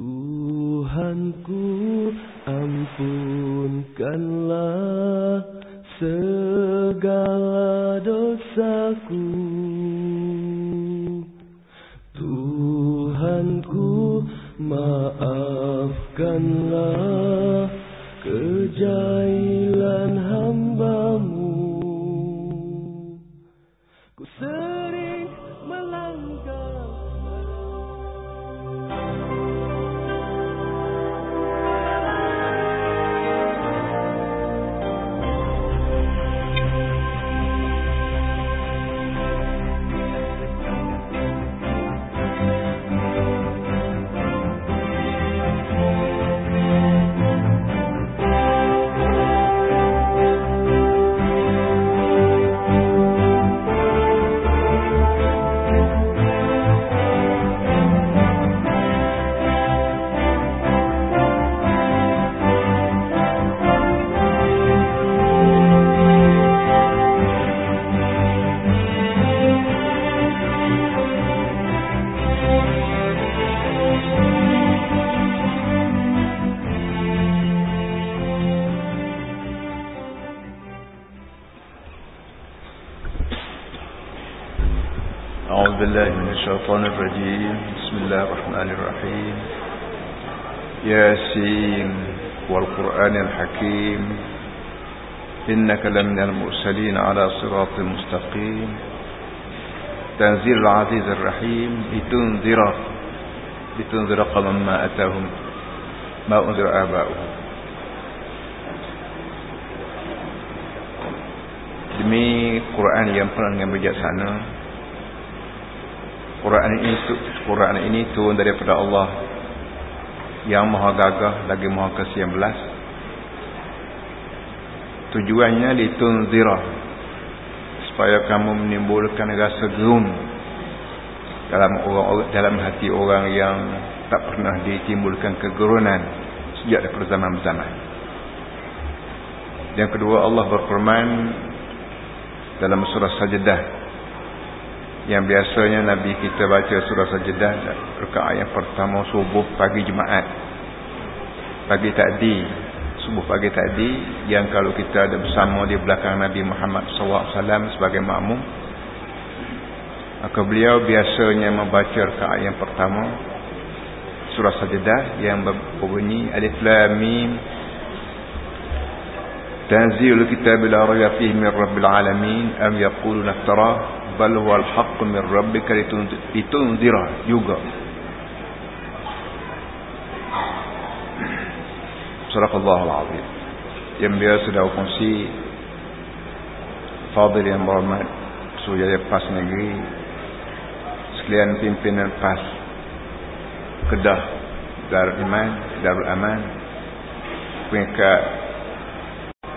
Tuhanku ampunkanlah segala dosaku. Tuhanku maafkanlah kejailan أعوذ بالله من الشيطان الرجيم. بسم الله الرحمن الرحيم. ياسين والقرآن الحكيم. إنك لمن المرسلين على صراط مستقيم. تنزيل العزيز الرحيم. لتنذر لتنذر قوما ما أتاهم ما أنذر آباؤهم. Demi Quran yang penuh dengan bijaksana Quran ini Quran ini turun daripada Allah. Yang maha gagah lagi maha kesian belas. Tujuannya litunzira. Supaya kamu menimbulkan rasa gerun dalam orang dalam hati orang yang tak pernah ditimbulkan kegerunan sejak daripada zaman-zaman. Yang kedua Allah berfirman dalam surah Sajdah yang biasanya Nabi kita baca surah sajadah rakaat yang pertama subuh pagi Jumaat. Pagi tadi subuh pagi tadi yang kalau kita ada bersama di belakang Nabi Muhammad SAW sebagai makmum maka beliau biasanya membaca rakaat yang pertama surah sajadah yang berbunyi alif lam mim. Tanzilul kitabi la raiba fihi min rabbil alamin am yaquluna tarah bal wal haqq min rabbika litunzira juga. Surah al-Azim yang biasa dah kongsi Fadil yang berhormat Suja dia pas negeri Sekalian pimpinan pas Kedah Darul Iman, Darul Aman Peringkat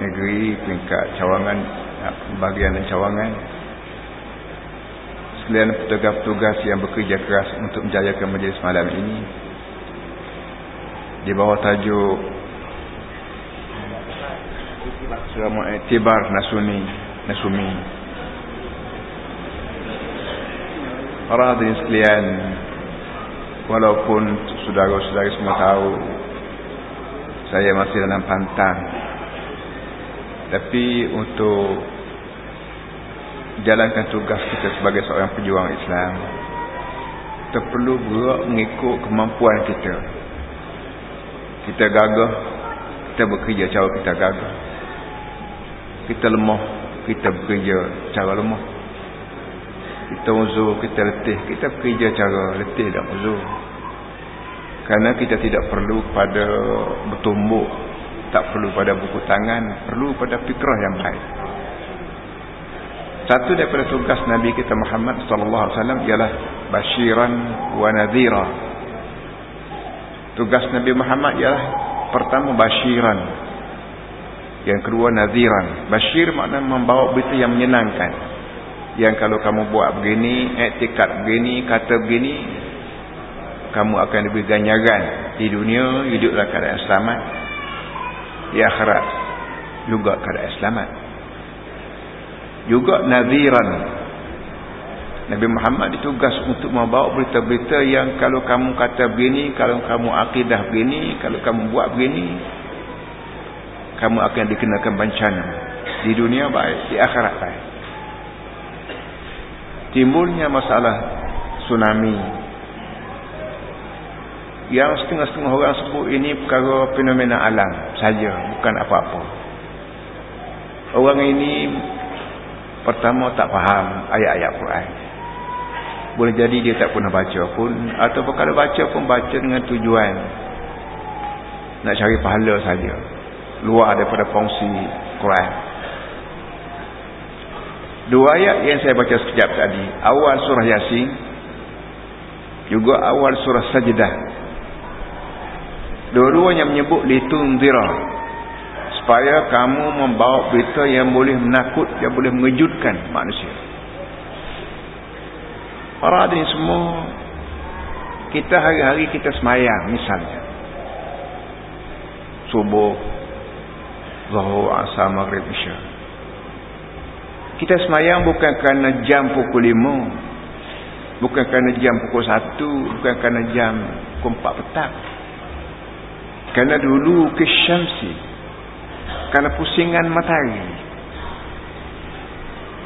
Negeri, peringkat cawangan Bagian dan cawangan sekalian petugas-petugas yang bekerja keras untuk menjayakan majlis malam ini di bawah tajuk selama itibar nasuni nasumi. Para hadirin sekalian walaupun saudara-saudara semua tahu saya masih dalam pantang. Tapi untuk jalankan tugas kita sebagai seorang pejuang Islam. Kita perlu berak mengikut kemampuan kita. Kita gagah kita bekerja cara kita gagah. Kita lemah kita bekerja cara lemah. Kita uzur kita letih. Kita bekerja cara letih dan uzur. Kerana kita tidak perlu pada bertumbuk tak perlu pada buku tangan perlu pada fikrah yang baik satu daripada tugas Nabi kita Muhammad sallallahu alaihi wasallam ialah basyiran wa nadhira. Tugas Nabi Muhammad ialah pertama basyiran yang kedua nadhiran. Basyir makna membawa berita yang menyenangkan. Yang kalau kamu buat begini etikat begini kata begini kamu akan diberi ganjaran di dunia hiduplah keadaan selamat. Di akhirat juga keadaan selamat juga nadhiran Nabi Muhammad ditugas untuk membawa berita-berita yang kalau kamu kata begini, kalau kamu akidah begini, kalau kamu buat begini, kamu akan dikenakan bencana. Di dunia baik, di akhirat baik. Timbulnya masalah tsunami. Yang setengah-setengah orang sebut ini perkara fenomena alam saja, bukan apa-apa. Orang ini pertama tak faham ayat-ayat Quran. Boleh jadi dia tak pernah baca pun atau kalau baca pun baca dengan tujuan. Nak cari pahala saja. Luar daripada fungsi Quran. Dua ayat yang saya baca sekejap tadi. Awal surah Yasin juga awal surah Sajdah. Dua-duanya menyebut litunzira supaya kamu membawa berita yang boleh menakut yang boleh mengejutkan manusia Para hadirin semua kita hari-hari kita semayang misalnya. Subuh, Zuhur, Asar, Maghrib, Isya. Kita semayang bukan kerana jam pukul lima, Bukan kerana jam pukul satu, bukan kerana jam pukul empat petang. Kerana dulu ke syamsi. Kerana pusingan matahari.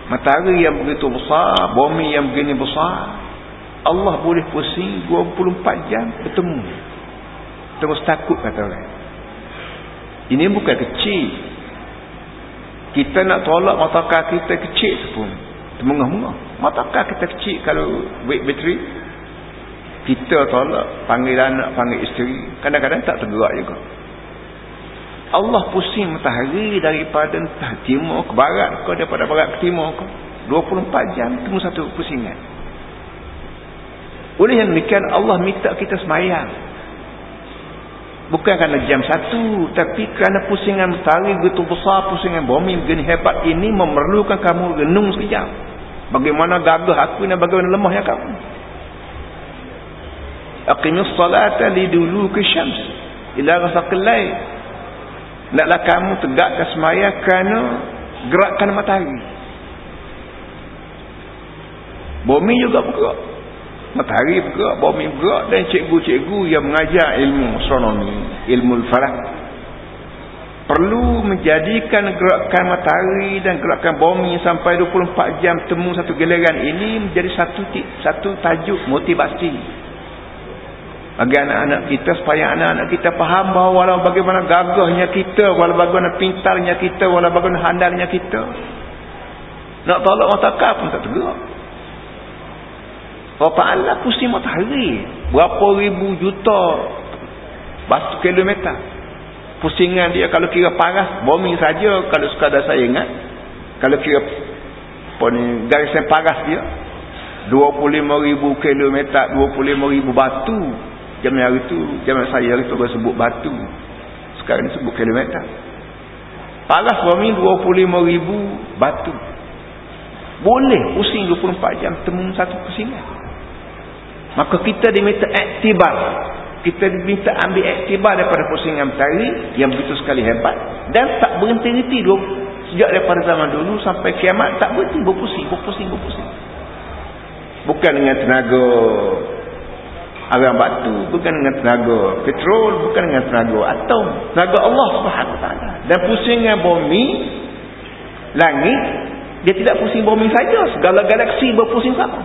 Matahari yang begitu besar, bumi yang begini besar, Allah boleh pusing 24 jam bertemu. Terus takut kata orang. Ini bukan kecil. Kita nak tolak matakah kita kecil pun. Termengah-mengah. Matakah kita kecil kalau weight battery. Kita tolak panggil anak, panggil isteri. Kadang-kadang tak tergerak juga. Allah pusing matahari daripada entah timur ke barat ke daripada barat ke timur ke. 24 jam temu satu pusingan. Oleh yang demikian Allah minta kita semayang. Bukan kerana jam satu tapi kerana pusingan matahari begitu besar pusingan bumi begini hebat ini memerlukan kamu renung sekejap. Bagaimana gagah aku dan bagaimana lemahnya kamu. Aqimus salata liduluki syams ila rasaqil lail Naklah kamu tegakkan semaya kerana gerakkan matahari. Bumi juga bergerak. Matahari bergerak, bumi bergerak dan cikgu-cikgu yang mengajar ilmu astronomi, ilmu falak perlu menjadikan gerakan matahari dan gerakan bumi sampai 24 jam temu satu giliran ini menjadi satu satu tajuk motivasi bagi anak-anak kita supaya anak-anak kita faham bahawa walau bagaimana gagahnya kita walau bagaimana pintarnya kita walau bagaimana handalnya kita nak tolak matakah pun tak tergerak berapa Allah pusing matahari. Berapa ribu juta batu kilometer. Pusingan dia kalau kira paras bumi saja. Kalau sekadar saya ingat kalau kira ni garisan paras dia 25 ribu kilometer 25 ribu batu Zaman hari itu, zaman saya hari itu orang sebut batu. Sekarang sebut kilometer. Paras bumi 25 ribu batu. Boleh pusing 24 jam temu satu pusingan. Maka kita diminta aktibar. Kita diminta ambil aktibar daripada pusingan matahari yang begitu sekali hebat. Dan tak berhenti-henti sejak daripada zaman dulu sampai kiamat tak berhenti berpusing, berpusing, berpusing. Bukan dengan tenaga arang batu bukan dengan tenaga. Petrol bukan dengan tenaga. Atom tenaga Allah Subhanahu taala. Dan pusingnya bumi langit dia tidak pusing bumi saja. Segala galaksi berpusing sama.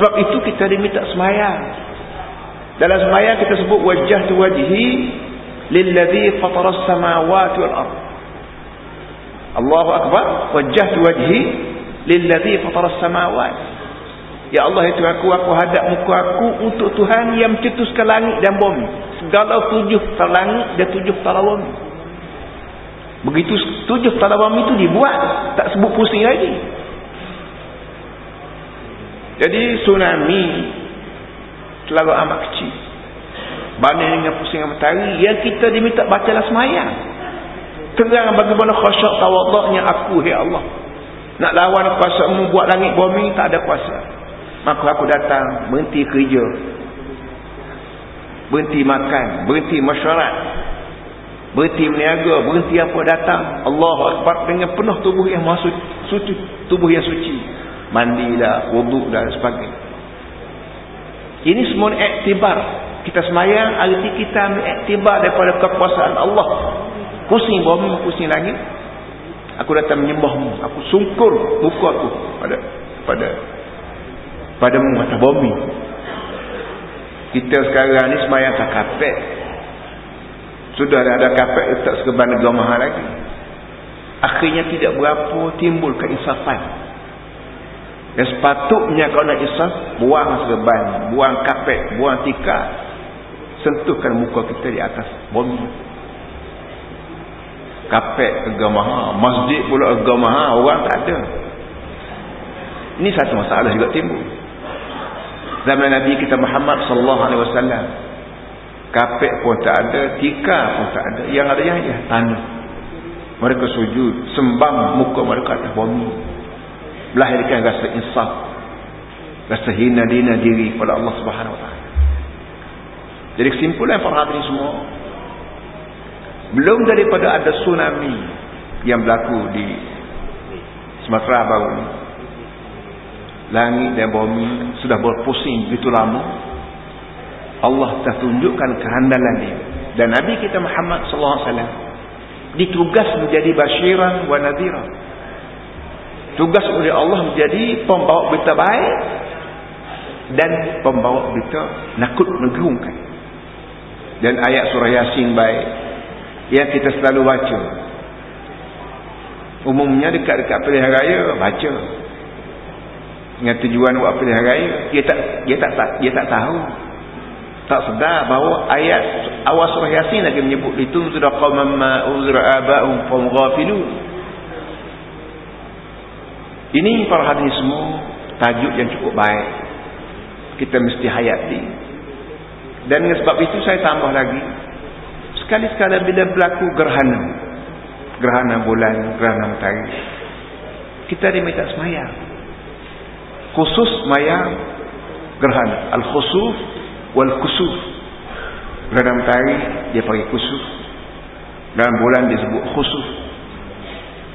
Sebab itu kita diminta semayang. Dalam semayang kita sebut wajah tu wajhi lilladhi fataras samawati wal ard. Allahu akbar. Wajah tu wajhi lilladhi fataras samawati Ya Allah itu aku aku hadap muka aku untuk Tuhan yang mencetuskan langit dan bumi. Segala tujuh langit dan tujuh bumi. Begitu tujuh bumi itu dibuat, tak sebut pusing lagi. Jadi tsunami terlalu amat kecil. Banding dengan pusingan matahari yang kita diminta bacalah semayang. Terang bagaimana khusyuk tawaduknya aku, ya Allah. Nak lawan kuasamu buat langit bumi, tak ada kuasa maka aku datang berhenti kerja berhenti makan berhenti masyarakat berhenti meniaga berhenti apa datang Allah Akbar dengan penuh tubuh yang maha suci tubuh yang suci Mandi dah, wuduk dah sebagainya. Ini semua iktibar. Kita semayang, arti kita ambil iktibar daripada kekuasaan Allah. Pusing bumi, pusing langit. Aku datang menyembahmu. Aku sungkur muka aku pada pada padamu atas bumi. Kita sekarang ni semayang tak kapek. Sudah ada kapek letak sekeban negara mahal lagi. Akhirnya tidak berapa timbul keinsafan. Yang sepatutnya kau nak isaf, buang serban, buang kapek, buang tikar. Sentuhkan muka kita di atas bumi. Kapek agama, masjid pula agama, orang tak ada. Ini satu masalah juga timbul. Zaman Nabi kita Muhammad sallallahu alaihi wasallam. Kapek pun tak ada, tikar pun tak ada. Yang ada yang ya, tanah. Mereka sujud, sembang muka mereka atas bumi melahirkan rasa insaf rasa hina dina diri kepada Allah subhanahu wa ta'ala jadi kesimpulan para hadirin semua belum daripada ada tsunami yang berlaku di Sumatera baru ini langit dan bumi sudah berpusing begitu lama. Allah telah tunjukkan kehandalan dia. Dan Nabi kita Muhammad sallallahu alaihi wasallam ditugas menjadi basyiran wa nadhira. Tugas oleh Allah menjadi pembawa berita baik dan pembawa berita nakut menggerungkan. Dan ayat surah yasin baik yang kita selalu baca. Umumnya dekat-dekat pilihan raya baca dengan tujuan buat pilihan raya dia tak dia tak, dia tak tahu tak sedar bahawa ayat awal surah yasin lagi menyebut itu sudah qawman ma'uzra aba'um fahum ghafilun ini para hadirin semua tajuk yang cukup baik. Kita mesti hayati. Dan dengan sebab itu saya tambah lagi. Sekali-sekala bila berlaku gerhana. Gerhana bulan, gerhana matahari. Kita diminta semayang. Khusus semayang gerhana. Al-khusuf wal-kusuf. Gerhana matahari dia pakai kusuf. Dalam bulan disebut khusuf.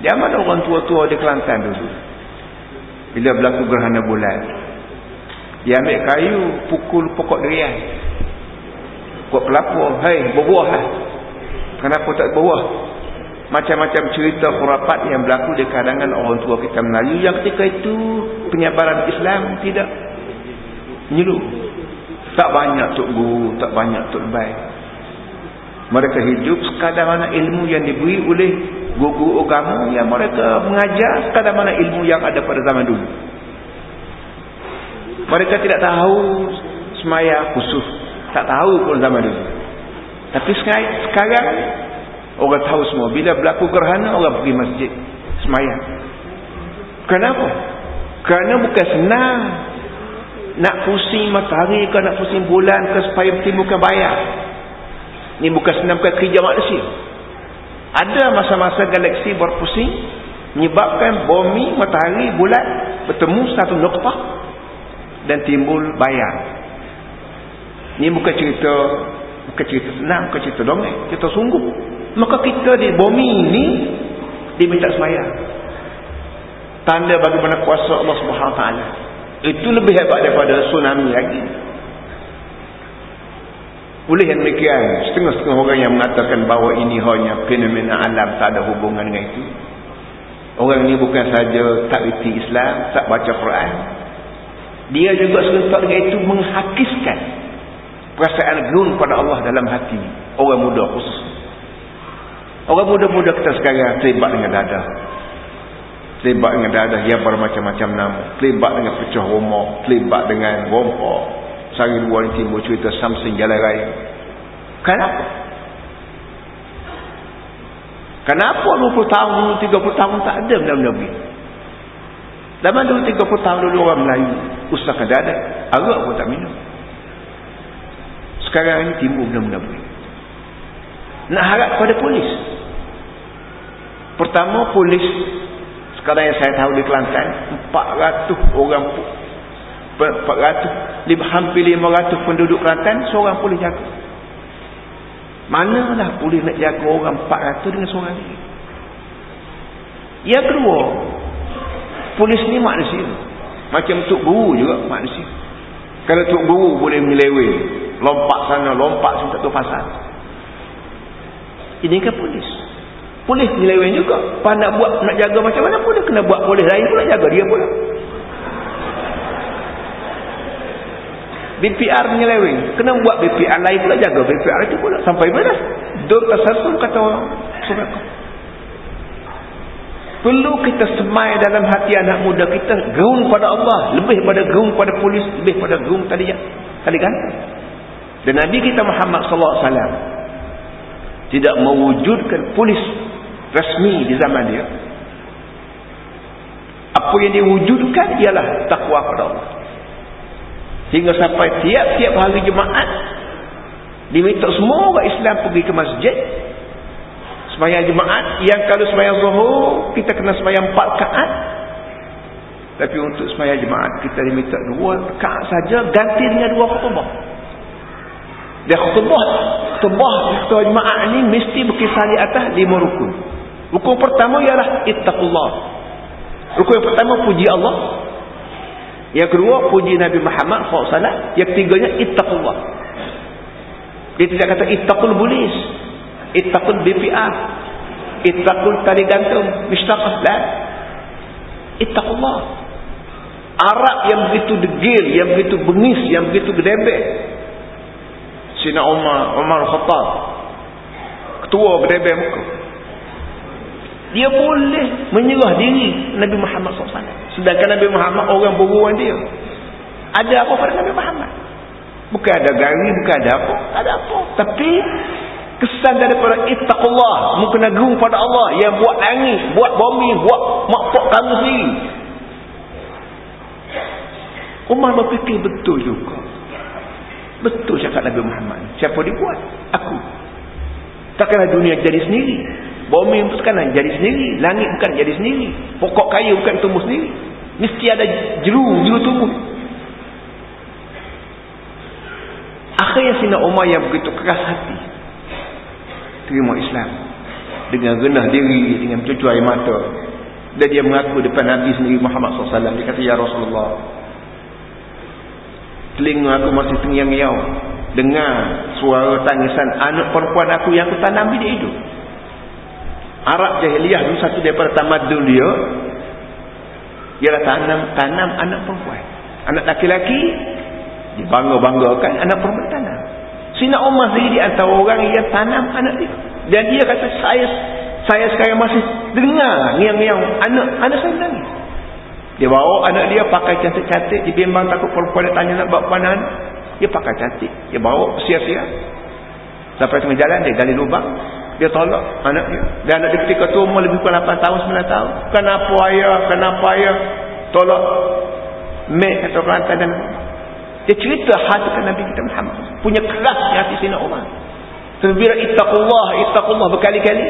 Zaman orang tua-tua di Kelantan dulu bila berlaku gerhana bulan dia ambil kayu pukul pokok durian pokok pelapur hei berbuah lah kenapa tak berbuah macam-macam cerita kurapat yang berlaku di kalangan orang tua kita Melayu yang ketika itu penyebaran Islam tidak menyeluruh tak banyak tok guru tak banyak tok baik mereka hidup sekadar mana ilmu yang diberi oleh guru agama yang mereka mengajar sekadar mana ilmu yang ada pada zaman dulu. Mereka tidak tahu semaya khusus. Tak tahu pun zaman dulu. Tapi sekarang orang tahu semua. Bila berlaku gerhana orang pergi masjid semaya. Kenapa? Kerana bukan senang nak pusing matahari ke nak pusing bulan ke supaya timbulkan bayar. Ini bukan senang bukan kerja manusia. Ada masa-masa galaksi berpusing menyebabkan bumi, matahari, bulan bertemu satu noktah dan timbul bayang. Ini bukan cerita bukan cerita senang, bukan cerita dongeng, cerita sungguh. Maka kita di bumi ini diminta semayang. Tanda bagaimana kuasa Allah Subhanahu Taala. Itu lebih hebat daripada tsunami lagi. Oleh yang demikian, setengah-setengah orang yang mengatakan bahawa ini hanya fenomena alam, tak ada hubungan dengan itu. Orang ini bukan saja tak reti Islam, tak baca Quran. Dia juga serentak dengan itu menghakiskan perasaan gerun pada Allah dalam hati. Orang muda khusus. Orang muda-muda kita sekarang terlibat dengan dada. Terlibat dengan dada yang bermacam-macam nama. Terlibat dengan pecah rumah. Terlibat dengan rompok. Sehari dua ni timbul cerita Samsung jalan raya. Kenapa? Kenapa 20 tahun dulu 30 tahun tak ada benda-benda begini? Zaman dulu 30 tahun dulu orang Melayu usahakan dada arak pun tak minum. Sekarang ini timbul benda-benda nak harap kepada polis pertama polis sekarang yang saya tahu di Kelantan 400 orang 400 hampir 500 penduduk Kelantan seorang boleh jaga manalah boleh nak jaga orang 400 dengan seorang ni yang kedua polis ni manusia Macam tuk guru juga manusia. Kalau tuk guru boleh menyeleweng. Lompat sana, lompat sini tak tahu pasal. Ini kan polis. Polis menyeleweng juga. Apa nak buat, nak jaga macam mana pun dia kena buat polis lain pula jaga dia pula. BPR menyeleweng. Kena buat BPR lain pula jaga BPR itu pula. Sampai mana? Dua satu kata orang. Surat Perlu kita semai dalam hati anak muda kita gerung pada Allah. Lebih pada gerung pada polis. Lebih pada gerung tadi tadi kan? Dan Nabi kita Muhammad SAW tidak mewujudkan polis rasmi di zaman dia. Apa yang diwujudkan ialah takwa pada Allah. Hingga sampai tiap-tiap hari Jumaat diminta semua orang Islam pergi ke masjid sembahyang Jumaat yang kalau sembahyang Zuhur kita kena sembahyang 4 rakaat tapi untuk sembahyang Jumaat kita diminta 2 rakaat saja ganti dengan 2 khutbah dia khutbah khutbah khutbah Jumaat ni mesti berkisar di atas 5 rukun rukun pertama ialah ittaqullah rukun yang pertama puji Allah yang kedua puji Nabi Muhammad SAW. Yang ketiganya ittaqullah. Dia tidak kata ittaqul bulis. Ittaqul BPA. Ittaqul tali gantung. Mishtaqah. lah. Ittaqullah. Arab yang begitu degil, yang begitu bengis, yang begitu gedebek. Sina Umar, Umar Khattab. Ketua gedebek muka dia boleh menyerah diri Nabi Muhammad SAW sedangkan Nabi Muhammad orang buruan dia. Ada apa pada Nabi Muhammad? Bukan ada gari bukan ada apa. Ada apa. Tapi kesan daripada ittaqullah mungkin agung pada Allah yang buat langit buat bumi buat makpuk kamu sendiri. Umar berfikir betul juga. Betul cakap Nabi Muhammad. Siapa dia buat? Aku. Takkanlah dunia jadi sendiri Bumi itu sekarang jadi sendiri. Langit bukan jadi sendiri. Pokok kayu bukan tumbuh sendiri. Mesti ada jeru, jeru tumbuh. Akhirnya Sina Umar yang begitu keras hati. Terima Islam. Dengan renah diri, dengan cucu air mata. Dan dia mengaku depan Nabi sendiri Muhammad SAW. Dia kata, Ya Rasulullah. Telinga aku masih tengiang-ngiau. Dengar suara tangisan anak perempuan aku yang aku tanam dia hidup. Arab jahiliyah itu satu daripada tamadun dia ialah tanam tanam anak perempuan. Anak laki-laki dibangga-banggakan anak perempuan tanam. Sina Umar sendiri di antara orang yang tanam anak dia. Dan dia kata saya saya sekarang masih dengar ngiang-ngiang anak anak saya nangis. Dia bawa anak dia pakai cantik-cantik dibimbang takut perempuan dia tanya nak buat panan. Dia pakai cantik. Dia bawa sia-sia. Sampai tengah jalan dia gali lubang dia tolak anak dia dan anak dia ketika tu umur lebih kurang 8 tahun 9 tahun. Kenapa ayah? Kenapa ayah? Tolak. Mek atau pelantar dan dia cerita hati Nabi kita Muhammad. Punya keras di hati Sina Umar. Tapi bila ittaqullah ittaqullah berkali-kali.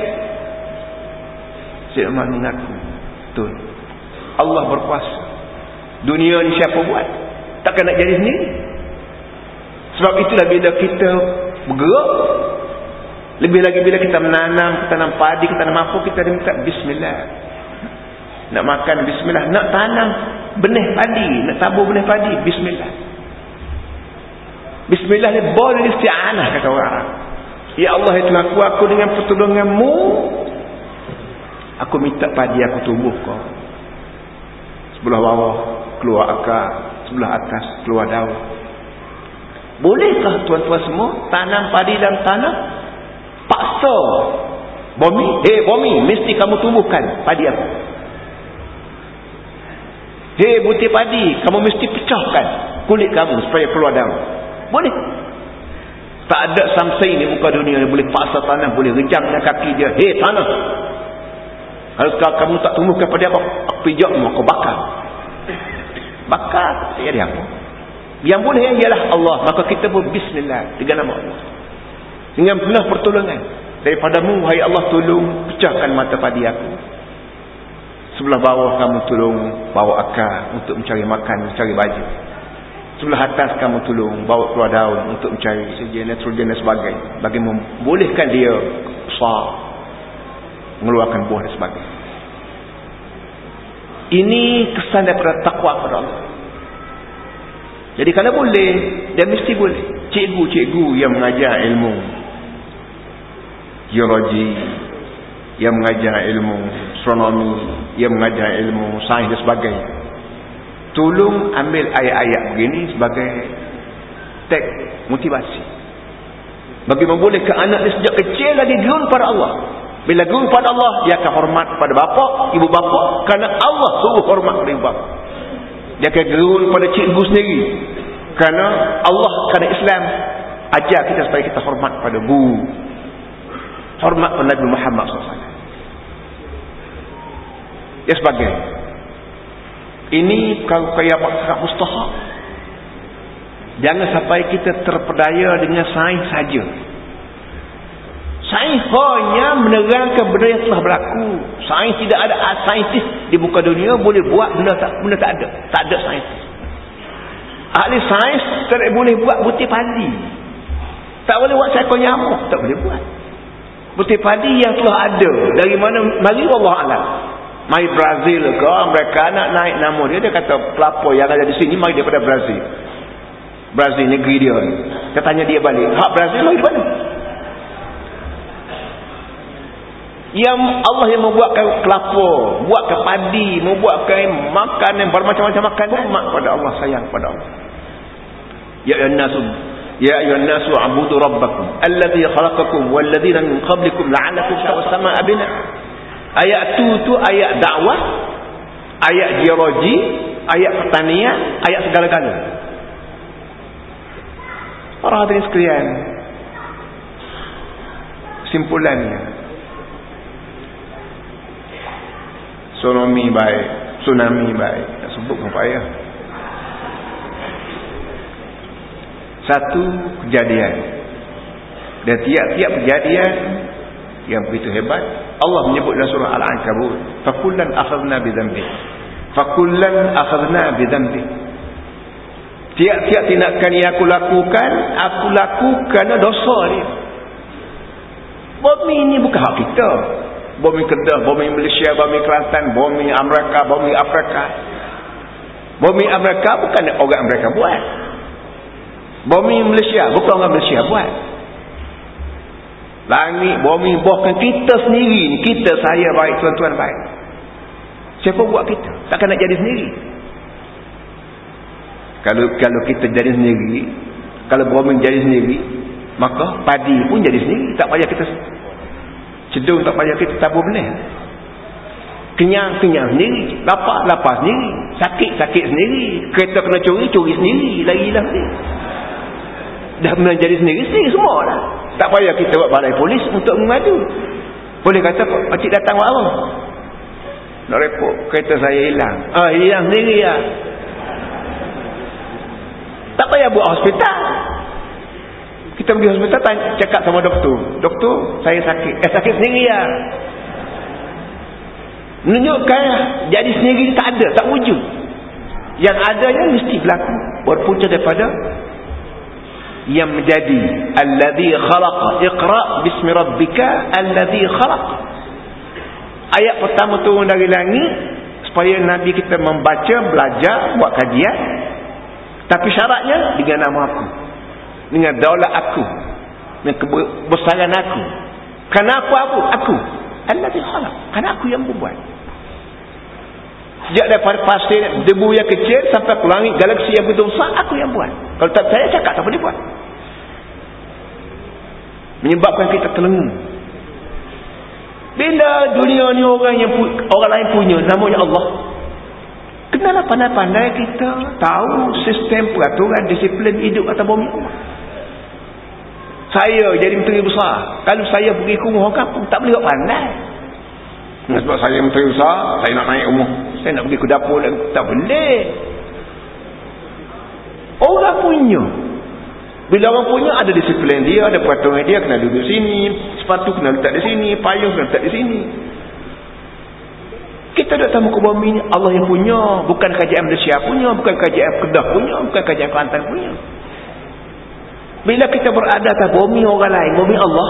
Sina Umar mengaku betul. Allah berkuasa. Dunia ni siapa buat? Takkan nak jadi sendiri? Sebab itulah bila kita bergerak lebih lagi bila kita menanam, kita tanam padi, kita tanam apa, kita minta bismillah. Nak makan bismillah, nak tanam benih padi, nak tabur benih padi, bismillah. Bismillah ni boleh isti'anah kata orang. Ya Allah itu aku, aku dengan pertolonganmu aku minta padi aku tumbuh kau. Sebelah bawah keluar akar, sebelah atas keluar daun. Bolehkah tuan-tuan semua tanam padi dalam tanah paksa. Bumi hei bumi mesti kamu tumbuhkan padi aku. Hei butir padi kamu mesti pecahkan kulit kamu supaya keluar daun. Boleh. Tak ada samsai ni muka dunia yang boleh paksa tanah boleh rejam dengan kaki dia. Hei tanah. Kalau kamu tak tumbuhkan padi aku pijak aku bakar. Bakar? Tak jadi apa yang boleh ialah Allah. Maka kita pun bismillah dengan nama Allah dengan penuh pertolongan. Daripadamu wahai Allah tolong pecahkan mata padi aku. Sebelah bawah kamu tolong bawa akar untuk mencari makan mencari baju. Sebelah atas kamu tolong bawa keluar daun untuk mencari nitrogen dan sebagainya. Bagi membolehkan dia besar mengeluarkan buah dan sebagainya. Ini kesan daripada takwa kepada Allah. Jadi kalau boleh, dia mesti boleh. Cikgu-cikgu yang mengajar ilmu geologi, yang mengajar ilmu astronomi, yang mengajar ilmu sains dan sebagainya. Tolong ambil ayat-ayat begini sebagai teks motivasi. Bagi membolehkan anak dia sejak kecil lagi gerun pada Allah. Bila gerun pada Allah, dia akan hormat pada bapa, ibu bapa. Kerana Allah suruh hormat pada ibu bapa. Dia akan gerun pada cikgu sendiri. Kerana Allah, kerana Islam, ajar kita supaya kita hormat pada bu. Hormat pada Nabi Muhammad SAW. Ya sebagai. Ini kalau kaya sangat mustahak. Jangan sampai kita terpedaya dengan sains saja. Sains hanya menerangkan benda yang telah berlaku. Sains tidak ada saintis di muka dunia boleh buat benda tak benda tak ada. Tak ada saintis. Ahli sains tak boleh buat butir padi. Tak boleh buat seekor nyamuk. Tak boleh buat. Butir padi yang telah ada. Dari mana? Mari Allah Alam. Mari Brazil ke mereka nak naik nama dia. Dia kata pelapor yang ada di sini mari daripada Brazil. Brazil negeri dia dia tanya dia balik hak Brazil lagi mana yang Allah yang membuatkan kelapa buatkan padi membuatkan makanan bermacam-macam makanan mak pada Allah sayang pada Allah ya ayuhan ya ayuhan nasu abudu rabbakum alladhi khalaqakum walladhina min qablikum la'alakum tawasama'a bina ayat tu tu ayat dakwah ayat geologi ayat pertanian ayat segala-galanya Para hadirin sekalian. Simpulannya. Tsunami baik, tsunami baik. Tak sebut pun payah. Satu kejadian. Dan tiap-tiap kejadian yang begitu hebat, Allah menyebut dalam surah Al-Ankabut, "Fakullan akhadna bi dhanbi." Fakullan akhadna bi dhanbi. Tiap-tiap tindakan yang aku lakukan, aku lakukan dosa dia. Bumi ini bukan hak kita. Bumi Kedah, bumi Malaysia, bumi Kelantan, bumi Amerika, bumi Afrika. Bumi Amerika bukan orang Amerika buat. Bumi Malaysia bukan orang Malaysia buat. Langit, bumi, bukan kita sendiri. Kita, saya baik, tuan-tuan baik. Siapa buat kita? Takkan nak jadi sendiri. Kalau kalau kita jadi sendiri, kalau bumi jadi sendiri, maka padi pun jadi sendiri. Tak payah kita cedung, tak payah kita tabur benih. Kenyang-kenyang sendiri. Lapar-lapar sendiri. Sakit-sakit sendiri. Kereta kena curi, curi sendiri. Lagi-lah sendiri. Dah menjadi sendiri, sendiri semua lah. Tak payah kita buat balai polis untuk mengadu. Boleh kata, pakcik datang buat apa? Nak repot, kereta saya hilang. Ah, hilang sendiri lah. Tak payah buat hospital. Kita pergi hospital tanya, cakap sama doktor. Doktor, saya sakit. Eh sakit sendiri ya. Menunjukkan jadi sendiri tak ada, tak wujud. Yang adanya mesti berlaku. Berpunca daripada yang menjadi alladhi khalaqa iqra bismi rabbika alladhi khalaq ayat pertama turun dari langit supaya nabi kita membaca belajar buat kajian tapi syaratnya dengan nama aku. Dengan daulat aku. Dengan kebesaran aku. Kerana aku? Aku. Allah di khalaq. Kerana aku yang membuat. Sejak daripada pasir debu yang kecil sampai ke langit galaksi yang begitu besar, aku yang buat. Kalau tak saya cakap, tak boleh buat. Menyebabkan kita telengu. Bila dunia ni orang yang orang lain punya, namanya Allah. Kenalah pandai-pandai kita tahu sistem peraturan disiplin hidup atas bumi. Saya jadi menteri besar. Kalau saya pergi ke rumah orang kampung, tak boleh pandai. Sebab saya menteri besar, saya nak naik rumah. Saya nak pergi ke dapur, tak boleh. Orang punya. Bila orang punya, ada disiplin dia, ada peraturan dia, kena duduk sini, sepatu kena letak di sini, payung kena letak di sini. Kita tahu muka bumi ni Allah yang punya. Bukan kerajaan Malaysia punya. Bukan kerajaan Kedah punya. Bukan kerajaan Kelantan punya. Bila kita berada atas bumi orang lain. Bumi Allah.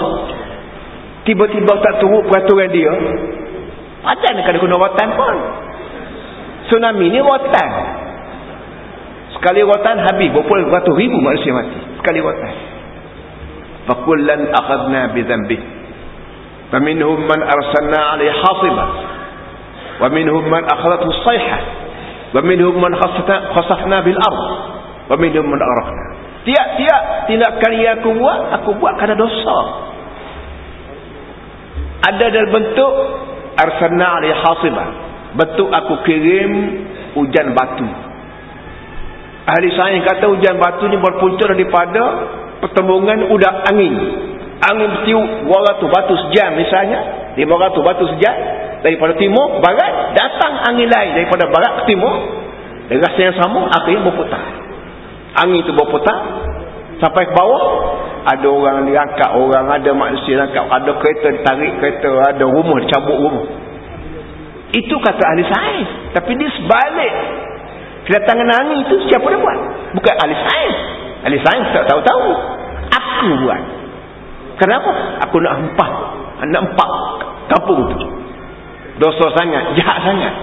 Tiba-tiba tak turut peraturan dia. Macam ni kena guna rotan pun. Tsunami ni rotan. sekali rotan habis. Berapa ratus ribu manusia mati. Sekali rotan. Fakullan akhadna bidhanbih wa minhum man arsalna alaihi hasiba. Wa minhum man akhadathu sayha. Wa minhum man khasafna bil ard. Wa minhum man araqna tiap-tiap tindakan yang aku buat aku buat kerana dosa. Ada dalam bentuk arsalna alaihi hasiba bentuk aku kirim hujan batu. Ahli sains kata hujan batu ni berpunca daripada pertembungan udak angin. Angin bertiup 200 batu sejam misalnya 500 batu sejam daripada timur barat datang angin lain daripada barat ke timur. Dengan yang sama akhirnya berputar. Angin itu berputar sampai ke bawah ada orang diangkat orang ada manusia diangkat ada kereta ditarik kereta ada rumah dicabut rumah itu kata ahli sains. Tapi dia sebalik. Kedatangan angin itu siapa dia buat? Bukan ahli sains. Ahli sains tak tahu-tahu. Aku buat. Kenapa? Aku nak empat nak empat kampung tu. Dosa sangat. Jahat sangat.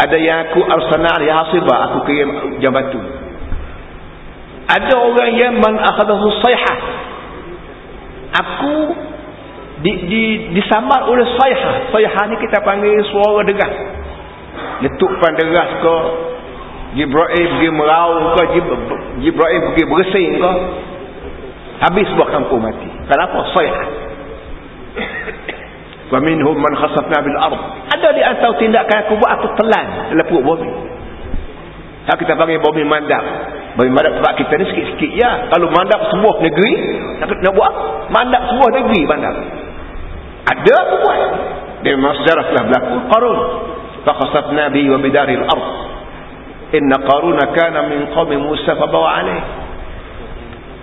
Ada yang aku arsanar ya hasibah aku kirim hujan batu. Ada orang yang man akhadahu sayhah. Aku di, di, disamar oleh sayhah sayhah ni kita panggil suara degas. Letupan deras ke Jibra'il pergi merau ke Jibra'il pergi bersing ke habis sebuah kampung mati. Kenapa sayhah wa minhum man khasafna bil ard. Ada di antara tindakan aku buat aku telan dalam perut bumi. Tak kita panggil bumi mandap bumi mandap tempat kita ni sikit-sikit ya. Kalau mandap sebuah negeri nak, nak buat mandap sebuah negeri mandap ada aku buat dia memang sejarah telah berlaku qarun fa khasafna bi wa bidari al ard inna qaruna kana min qawmi musa fa bawa alaih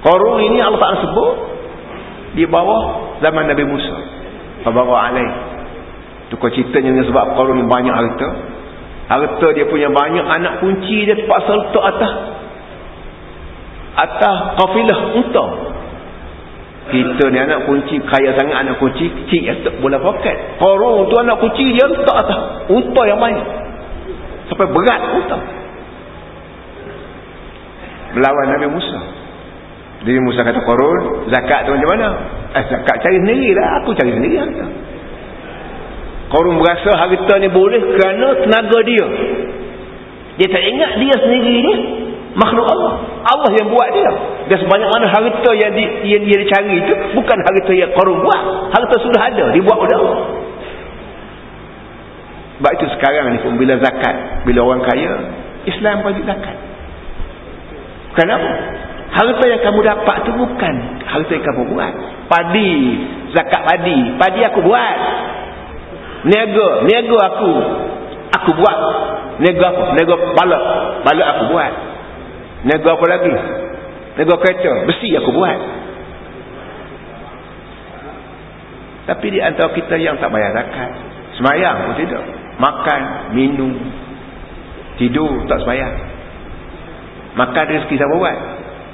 qarun ini Allah Taala sebut di bawah zaman Nabi Musa Fabawa alaih. Tukar ceritanya sebab Qarun banyak harta. Harta dia punya banyak anak kunci dia terpaksa letak atas. Atas kafilah unta. Kita ni anak kunci, kaya sangat anak kunci, kecil yang tak boleh poket. Qarun tu anak kunci dia letak atas. Unta yang banyak. Sampai berat unta. Melawan Nabi Musa. Jadi Musa kata Qarun, zakat tu macam mana? Eh, zakat cari sendirilah. Aku cari sendiri harta. Qarun berasa harta ni boleh kerana tenaga dia. Dia tak ingat dia sendiri ni makhluk Allah. Allah yang buat dia. Dan sebanyak mana harta yang, di, yang dia cari itu bukan harta yang Qarun buat. Harta sudah ada, dibuat oleh Allah. Sebab itu sekarang ni pun bila zakat, bila orang kaya, Islam bagi zakat. Kenapa? Harta yang kamu dapat tu bukan harta yang kamu buat. Padi, zakat padi. Padi aku buat. Niaga, niaga aku. Aku buat. Niaga apa? Niaga balak. Balak aku buat. Niaga apa lagi? Niaga kereta. Besi aku buat. Tapi di antara kita yang tak bayar zakat. Semayang pun tidak. Makan, minum, tidur tak semayang. Makan rezeki siapa buat?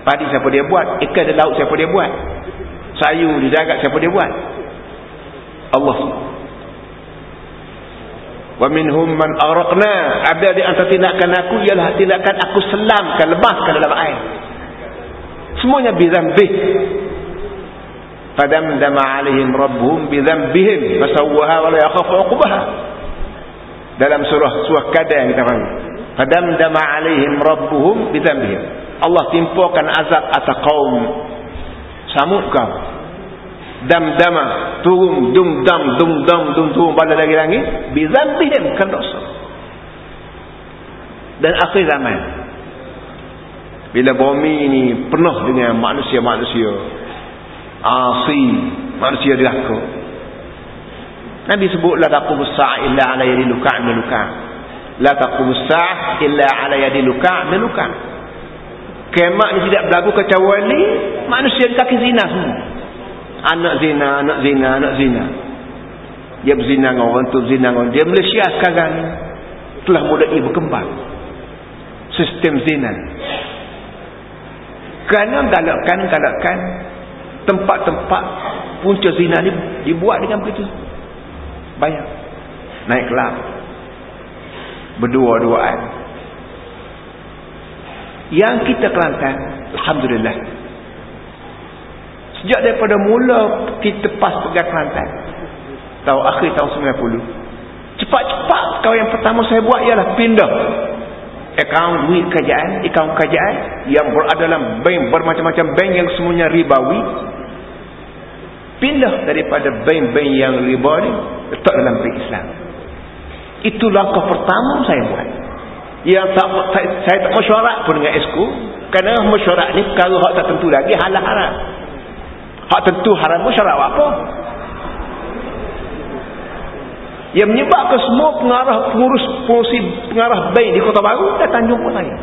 Padi siapa dia buat? Ikan di laut siapa dia buat? Sayur di darat siapa dia buat? Allah. Wa minhum man aghraqna. Ada di antara tindakan aku ialah tindakan aku selamkan, lepaskan dalam air. Semuanya bi dzambih. Fadamdama 'alaihim rabbuhum bi dzambihim fasawwaha wa la yakhafu 'uqbaha. Dalam surah surah yang kita panggil. Fadamdama 'alaihim rabbuhum bi dzambihim. Allah timpakan azab atas kaum samud kau dam-dama turun dum-dam dum-dam dum-dum pada dari langit bizambihim kan dosa. Dan akhir zaman bila bumi ini penuh dengan manusia-manusia asi manusia dilaka Nabi sebut la taqumus sa'a illa ala yadi luka' min luka' la taqumus sa'a illa ala yadi luka' min luka' Kemak ni tidak berlaku kecuali manusia kaki zina semua. Anak zina, anak zina, anak zina. Dia berzina dengan orang tu, zina dengan orang. Dia Malaysia sekarang telah mulai berkembang. Sistem zina. Kerana galakkan-galakkan tempat-tempat punca zina ni dibuat dengan begitu. Bayang. Naik kelab. Berdua-duaan. yang kita Kelantan Alhamdulillah sejak daripada mula kita pas pegang Kelantan. Tahun akhir tahun 90 cepat-cepat kau yang pertama saya buat ialah pindah akaun duit kerajaan akaun kerajaan yang berada dalam bank bermacam-macam bank yang semuanya ribawi. Pindah daripada bank-bank yang riba ni letak dalam bank Islam. Itu langkah pertama saya buat. Yang tak saya, saya tak mesyuarat pun dengan esko kerana mesyuarat ni perkara hak tak tentu lagi halal haram hak tentu haram mesyuarat apa? Yang menyebabkan semua pengarah pengurus pengurusi pengarah bank di Kota Baru datang jumpa saya.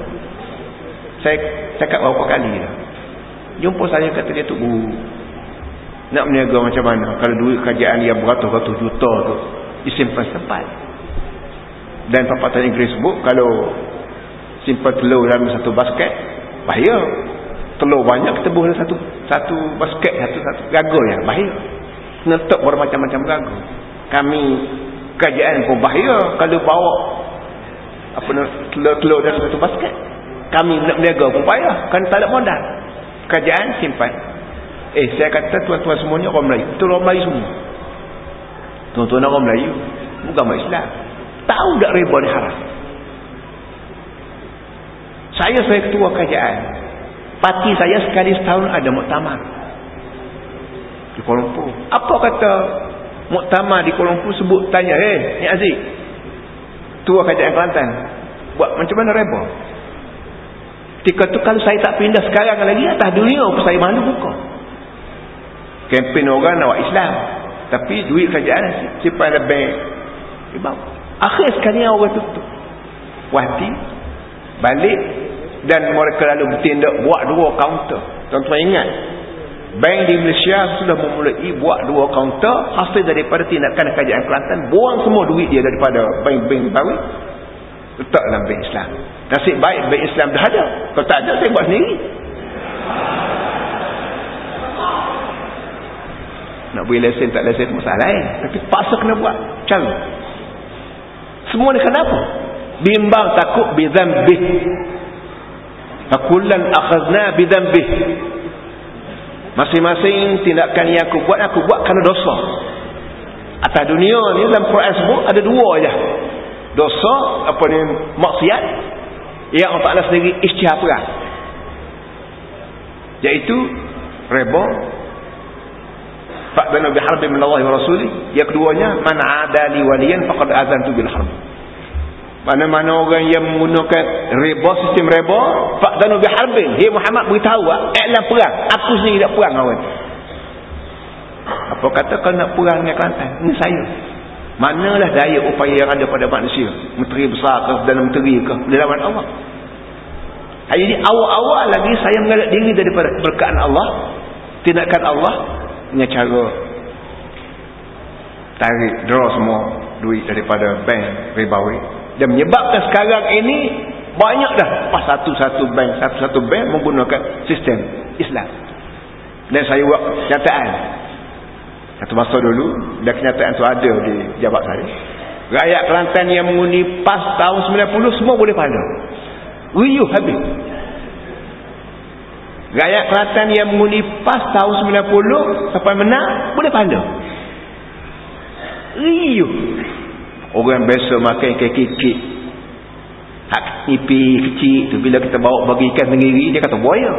Saya cakap berapa kali dah jumpa saya kata dia tu uh, nak meniaga macam mana? Kalau duit kerajaan yang beratus-ratus juta tu disimpan sempat dan papatan Inggeris sebut kalau simpan telur dalam satu basket bahaya telur banyak kita boleh satu satu basket satu satu gagal ya. Bahaya. Netok bermacam-macam gagal kami kerajaan pun bahaya kalau bawa apa telur-telur dalam satu basket. Kami nak berniaga pun payah kan tak ada modal. Kerajaan simpan. Eh saya kata tuan-tuan semuanya orang Melayu. Itu orang Melayu semua? Tuan-tuan orang Melayu bukan orang Islam. Tahu tak riba ni haram? Saya saya ketua kerajaan parti saya sekali setahun ada muktamar. Di Kuala Lumpur. Apa kata muktamar di Kuala Lumpur sebut tanya eh ni Aziz tua kerajaan Kelantan. Buat macam mana reba ketika tu kalau saya tak pindah sekarang lagi atas dunia saya malu buka? Kempen orang nak buat Islam. Tapi duit kerajaan simpan ada bank. Akhir sekali orang tutup. Wati balik dan mereka lalu bertindak buat dua kaunter. Tuan-tuan ingat? Bank di Malaysia sudah memulai buat dua kaunter hasil daripada tindakan kerajaan Kelantan buang semua duit dia daripada bank-bank baru letak dalam bank Islam. Nasib baik bank Islam dah ada. Kalau tak ada saya buat sendiri. Nak beri lesen tak lesen masalah eh? Tapi paksa kena buat. Cara semua ni kenapa? Bimbang takut bidhambih fakullan akhazna bidhambih Masing-masing tindakan yang aku buat, aku buat kerana dosa. Atas dunia ni dalam Quran sebut ada dua aja. Dosa, apa ni, maksiat. Yang Allah Ta'ala sendiri isytihar perang. Iaitu, reba. Fa'dana biharbi min Allah wa Rasuli. Yang keduanya, man adali waliyan faqad azantu bil harbi. Mana-mana orang yang menggunakan riba, sistem riba, fa'danu biharbin. Hei Muhammad beritahu, iklan perang. Aku sendiri nak perang kawan. Apa kata kau nak perang dengan Kelantan? Ini saya. Manalah daya upaya yang ada pada manusia. Menteri besar ke, dalam menteri ke, di lawan Allah. Jadi awal-awal lagi saya mengalak diri daripada berkaan Allah. Tindakan Allah dengan cara tarik, draw semua duit daripada bank ribawi dan menyebabkan sekarang ini banyak dah. Pas satu-satu bank satu-satu bank menggunakan sistem Islam. Dan saya buat kenyataan. Satu masa dulu dan kenyataan tu ada di jabat saya. Rakyat Kelantan yang mengundi pas tahun 90 semua boleh pandang. Riuh habis rakyat Kelantan yang mengundi pas tahun 90 sampai menang boleh pandang. Riuh Orang biasa makan ikan kikik. Hak ipi kecil tu bila kita bawa bagi ikan tenggiri dia kata buaya.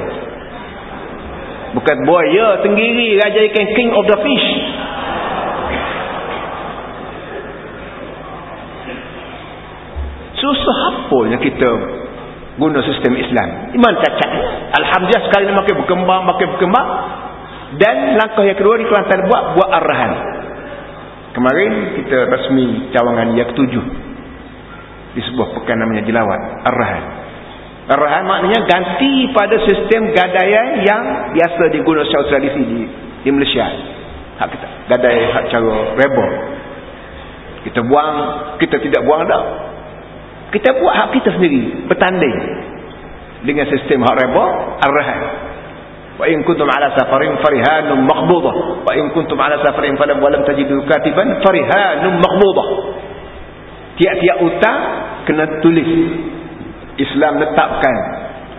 Bukan buaya tenggiri raja ikan king of the fish. Susah apa kita guna sistem Islam? Iman cacat. Alhamdulillah sekali ni makin berkembang, makin berkembang. Dan langkah yang kedua di Kelantan buat, buat arahan. Kemarin kita resmi cawangan yang ketujuh di sebuah pekan namanya Jelawat Ar-Rahan. Ar-Rahan maknanya ganti pada sistem gadaian yang biasa digunakan tradisi di, di Malaysia. Hak kita gadai hak cara rebel. Kita buang, kita tidak buang dah. Kita buat hak kita sendiri, bertanding dengan sistem hak rebel Ar-Rahan وإن كنتم على سفر فرهان مقبوضة وإن كنتم على سفر فلم ولم تجدوا كاتبا فرهان مقبوضة tiap-tiap utang kena tulis Islam letakkan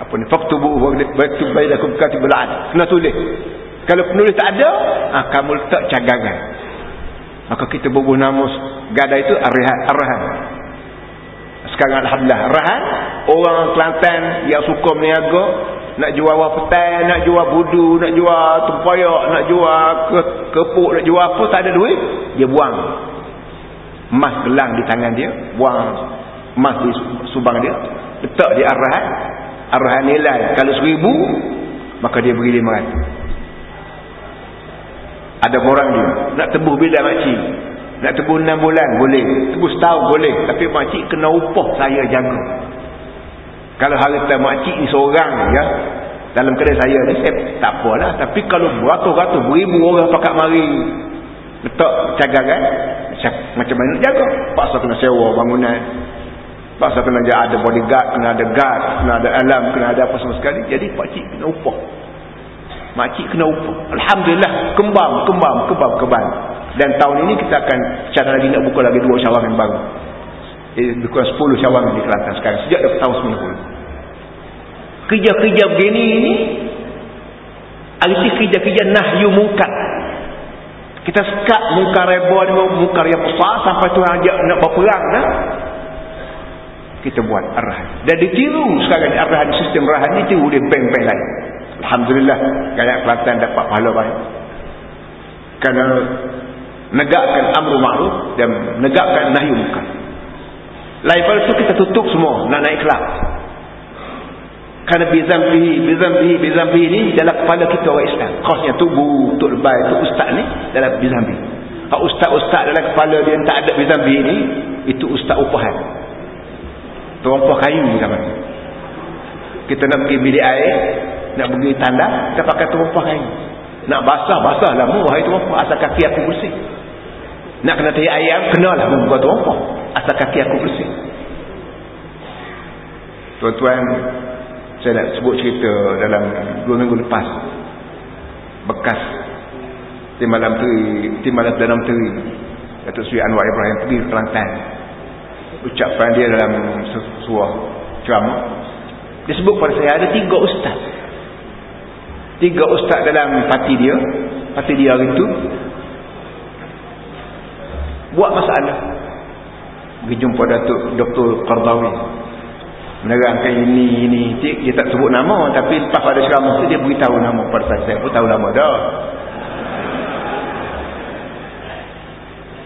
apa apa ni faktubu waktu bainakum katibul ad kena tulis kalau penulis tak ada ha, kamu letak cagangan maka kita bubuh nama gada itu arhan arhan sekarang alhamdulillah arhan orang Kelantan yang suka meniaga nak jual wapetai nak jual budu nak jual tempoyak nak jual ke, kepuk nak jual apa tak ada duit. Dia buang. Emas gelang di tangan dia buang emas di subang dia letak di arahan. Arahan nilai kalau seribu maka dia beri lima ratus. Ada orang dia. Nak tebuh bila makcik. Nak tebuh enam bulan boleh. Tebuh setahun boleh. Tapi makcik kena upah saya jaga kalau harta makcik ni seorang ya. Dalam kedai saya ni saya tak apalah. Tapi kalau beratus-ratus beribu orang pakat mari letak cagangan macam mana nak jaga? Paksa kena sewa bangunan. Paksa kena ada bodyguard kena ada guard kena ada alam kena ada apa semua sekali. Jadi pakcik kena upah. Makcik kena upah. Alhamdulillah kembang kembang kembang kembang. Dan tahun ini kita akan cara lagi nak buka lagi dua syawang yang baru. Eh, lebih kurang 10 syawang di Kelantan sekarang. Sejak tahun 90 kerja-kerja begini ini arti kerja-kerja nahyu mungkat kita sekat mungkar reba ni mungkar yang besar sampai tu ajak nak berperang dah kita buat arahan. Dan ditiru sekarang arahan sistem arahan tiru dia bank-bank lain Alhamdulillah gaya Kelantan dapat pahala baik kerana negakkan amru ma'ruf dan negakkan nahyu mungkar lain pada tu kita tutup semua nak naik kelab kerana bizambihi bizambihi bizambihi ni dalam kepala kita orang Islam. Khasnya tubuh tuk lebay tuk ustaz ni dalam bizambihi kalau ustaz-ustaz dalam kepala dia tak ada bizambihi ni itu ustaz upahan. Terompah kayu zaman kita nak pergi bilik air nak pergi tanda kita pakai terompah kayu. Nak basah basah lah wahai terompah. Asal kaki aku bersih. Nak kena tahi ayam kenalah membuat terompah. Asal kaki aku bersih. Tuan-tuan saya nak sebut cerita dalam dua minggu lepas. Bekas tim malam teri tim malam dalam teri. Datuk Sri Anwar Ibrahim pergi ke Kelantan. Ucapan dia dalam sebuah ceramah. Dia sebut pada saya ada tiga ustaz. Tiga ustaz dalam parti dia parti dia hari itu buat masalah. Pergi jumpa Datuk Dr. Qardawi menerangkan ini ini. Dia tak sebut nama tapi lepas pada ceramah tu dia beritahu nama. Pada saya pun tahu nama dah.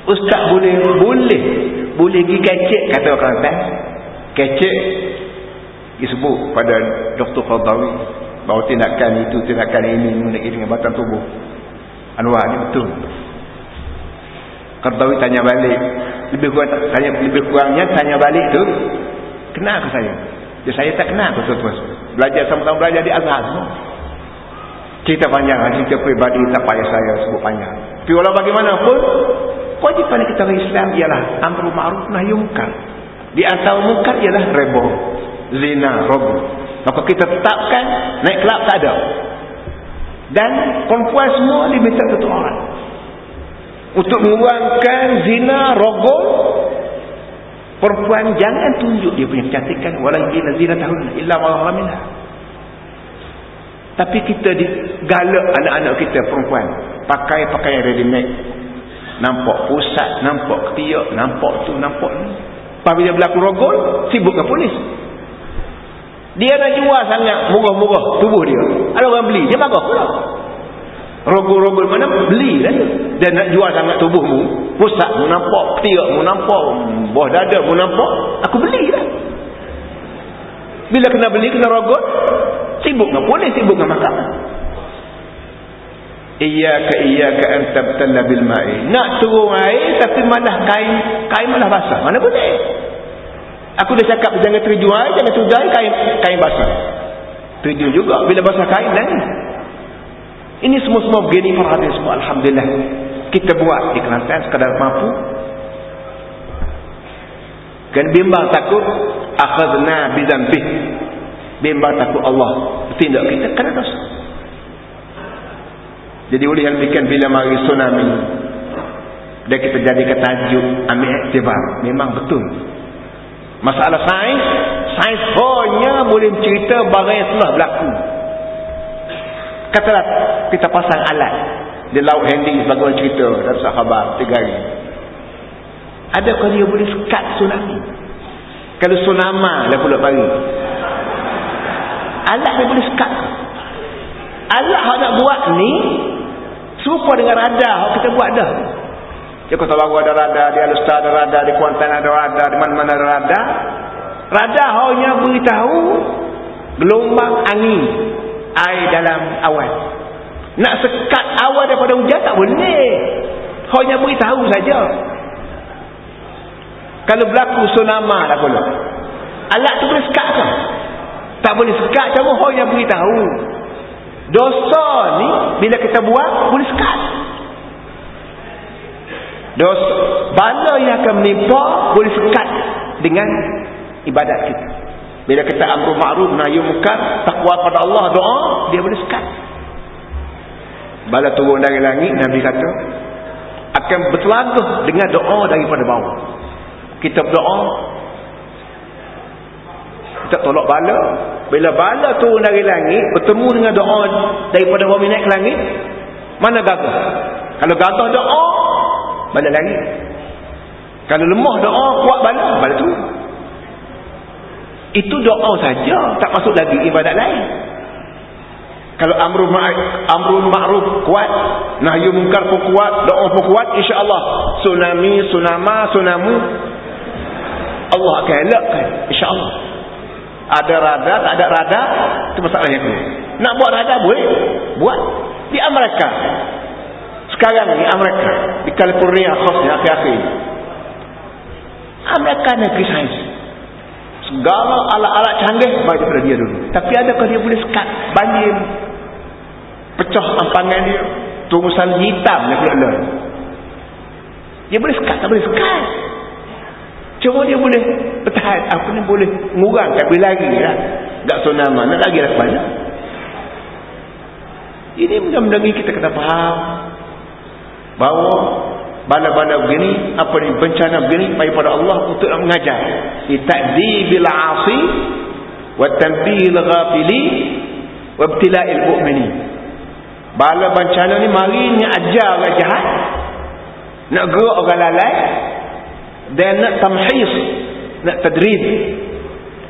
Ustaz boleh boleh. Boleh pergi kecek kata orang Kelantan kecek. Disebut pada Dr. Qardawi bahawa tindakan itu tindakan ini mengenai dengan batang tubuh. Anwar ni betul. Qardawi tanya balik. Lebih kurang tanya lebih kurangnya tanya balik tu kenal ke saya? Ya, saya tak kenal ke tuan-tuan? Belajar sama-sama belajar di Azhar cerita panjang cerita peribadi tak payah saya sebut panjang. Tapi walau bagaimanapun kewajipan kita orang Islam ialah amru ma'ruf nahi munkar. Di antara munkar ialah rebo zina robo maka kita tetapkan naik kelab tak ada. Dan perempuan semua diminta satu orang. Untuk mengurangkan zina rogol perempuan jangan tunjuk dia punya kecantikan walaupun zina tahun illa walhamillah tapi kita digalak anak-anak kita perempuan pakai pakaian ready made nampak pusat nampak ketiak nampak tu nampak ni. Apabila berlaku rogol sibuk dengan polis. Dia nak jual sangat murah-murah tubuh dia. Ada orang beli dia marah pula. Rogol-rogol mana beli lah dia nak jual sangat tubuhmu pusat mu nampak ketiak mu nampak bawah dada mu nampak aku beli lah bila kena beli kena rogol sibuk dengan polis sibuk dengan mahkamah Iyaka iyaka bil ma'i. Nak turun air tapi malah kain kain malah basah. Mana boleh? Aku dah cakap jangan terjun air, jangan terjun air kain kain basah. Terjun juga bila basah kain ni. Ini semua-semua begini perhatian semua alhamdulillah. Kita buat di Kelantan sekadar mampu. Kan bimbang takut akhadna bi dzambih. Bimbang takut Allah bertindak kita kena dosa. Jadi oleh yang demikian bila mari tsunami dan kita jadi ketajuk ambil iktibar memang betul masalah sains sains hanya boleh cerita barang yang telah berlaku katalah kita pasang alat di laut handy sebagai cerita. Dalam sahabat tiga hari adakah dia boleh sekat tsunami? Kalau tsunami lah pula pagi. Alat dia boleh sekat alat yang nak buat ni serupa dengan radar yang kita buat dah. Di Kota Baru ada radar, di Alustar ada radar, di Kuantan ada radar, di mana-mana ada radar. Radar hanya beritahu gelombang angin air dalam awan. Nak sekat awan daripada hujan tak boleh. Hanya beritahu saja. Kalau berlaku tsunami tak boleh. Alat tu boleh sekat ke? Tak boleh sekat, cuma hanya beritahu. Dosa ni bila kita buat boleh sekat. Dosa bala yang akan menimpa boleh sekat dengan ibadat kita. Bila kita amru ma'ruf nahi munkar, takwa pada Allah, doa, dia boleh sekat. Bala turun dari langit Nabi kata akan bertelagah dengan doa daripada bawah. Kita berdoa kita tolak bala. Bila bala turun dari langit bertemu dengan doa daripada bawah naik ke langit mana gagah? Kalau gagah doa bala langit. Kalau lemah doa kuat bala bala tu itu doa saja tak masuk lagi ibadat lain kalau amrul ma'ruf amrul ma'ruf kuat nahyu munkar pun kuat doa pun kuat insyaallah. Tsunami tsunama tsunamu Allah akan elakkan insyaallah. Ada rada tak ada rada itu masalahnya nak buat rada boleh. Buat. Di Amerika sekarang di Amerika di California khasnya akhir-akhir Amerika negeri sains. Segala alat-alat canggih baik daripada dia dulu. Tapi adakah dia boleh sekat banjir pecah ampangan dia tumusan hitam dia pula dia boleh sekat tak boleh sekat. Cuma dia boleh bertahan. Apa ni boleh ngurang tak boleh lagi lah. Tak sonama nak lagi lah banyak ini mudah-mudahan kita kena faham. Bahawa bala-bala begini apa ni bencana begini bagi pada Allah untuk nak mengajar. Ita'dzibil 'asi wa tanbihil ghafili wa ibtila'il mu'minin bala bencana ni mari ni ajar orang jahat. Nak gerak orang lalai. Dan nak tamhis nak tadrib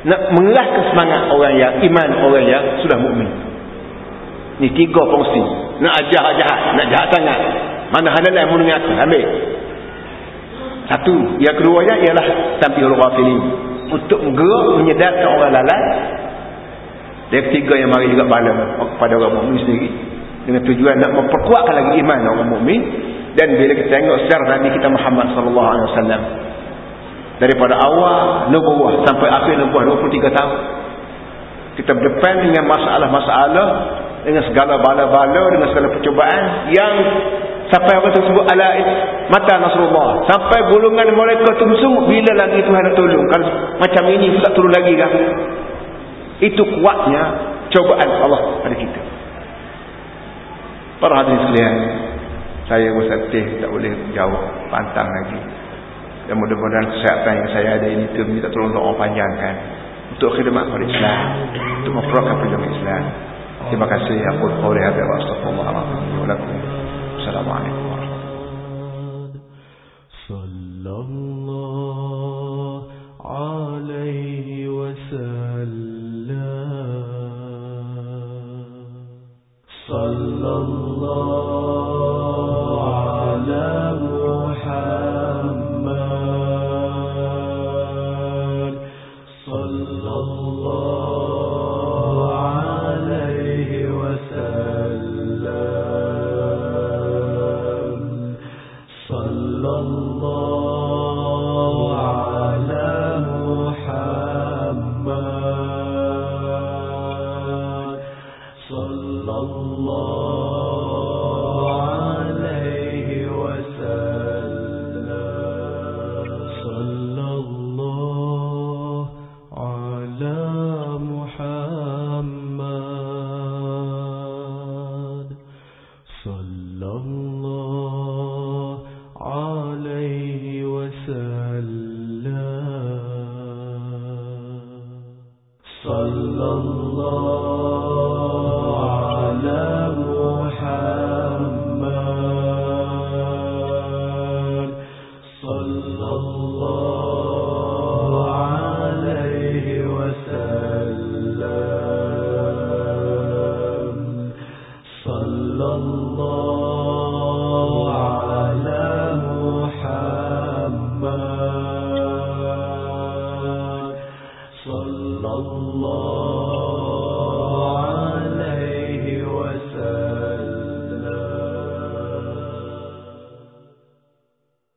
nak mengerahkan semangat orang yang iman orang yang sudah mukmin. Ni tiga fungsi. Nak ajar jahat nak jahat sangat. Mana halal yang mendengar ambil. Satu. Yang kedua ialah tampil ghafilin. Untuk menggerak menyedarkan orang lalai. Dan ketiga yang mari juga bala kepada orang mukmin sendiri dengan tujuan nak memperkuatkan lagi iman orang mukmin. Dan bila kita tengok sejarah Nabi kita Muhammad sallallahu alaihi wasallam. Daripada awal nubuah sampai akhir nubuah 23 tahun. Kita berdepan dengan masalah-masalah dengan segala bala-bala dengan segala percubaan yang sampai apa tersebut ala mata Nasrullah. Sampai golongan mereka tumsung bila lagi Tuhan nak tolong? Kan macam ini tak turun lagi kan? Itu kuatnya cobaan Allah pada kita para hadirin sekalian saya bersetih tak boleh jawab pantang lagi. Dan mudah-mudahan kesihatan yang saya ada ini itu minta tolong doa panjangkan untuk khidmat pada Islam untuk memperolehkan perjuangan Islam. Terima kasih. Aku qawli hadha wa lakum assalamualaikum sallallahu